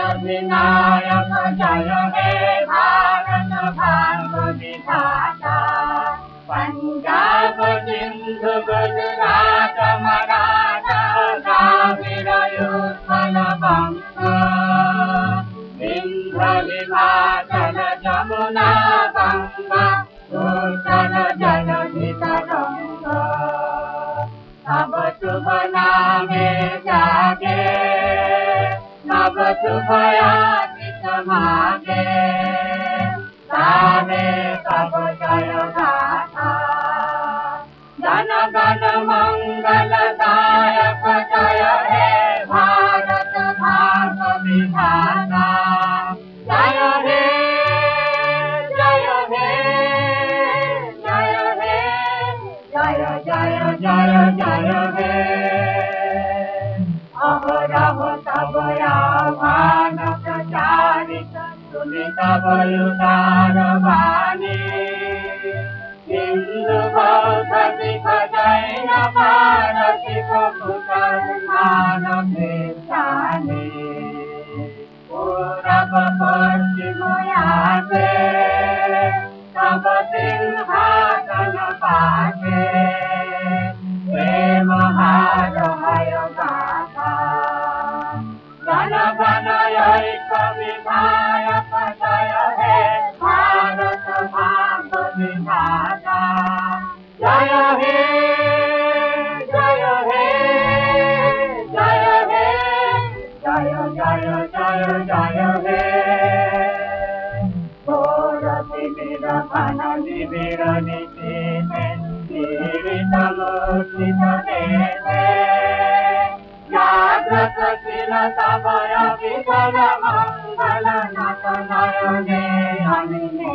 सिद्धिविनायक जय हे भारत भाग विधाता पञ्जाब सिन्धु गुजरात मराठा हिमाचल जमुना गङ्गा उत्कल जलधि तरङ्ग तब शुभ नामे जागे सामे तब जय हे भारत हे তব উদার বাণী সিন্ধু ভৌতি ভজয় পারতি প্রভুতর মানবে স্থানে পূরব পশ্চিময়াতে তব সিংহাসন পাশে जय जय जय हे गोरति विरधन विविरणिते निरितलोचितदेवे जाग्रत शिरतवय विदल मङ्गल नतनयने अनिने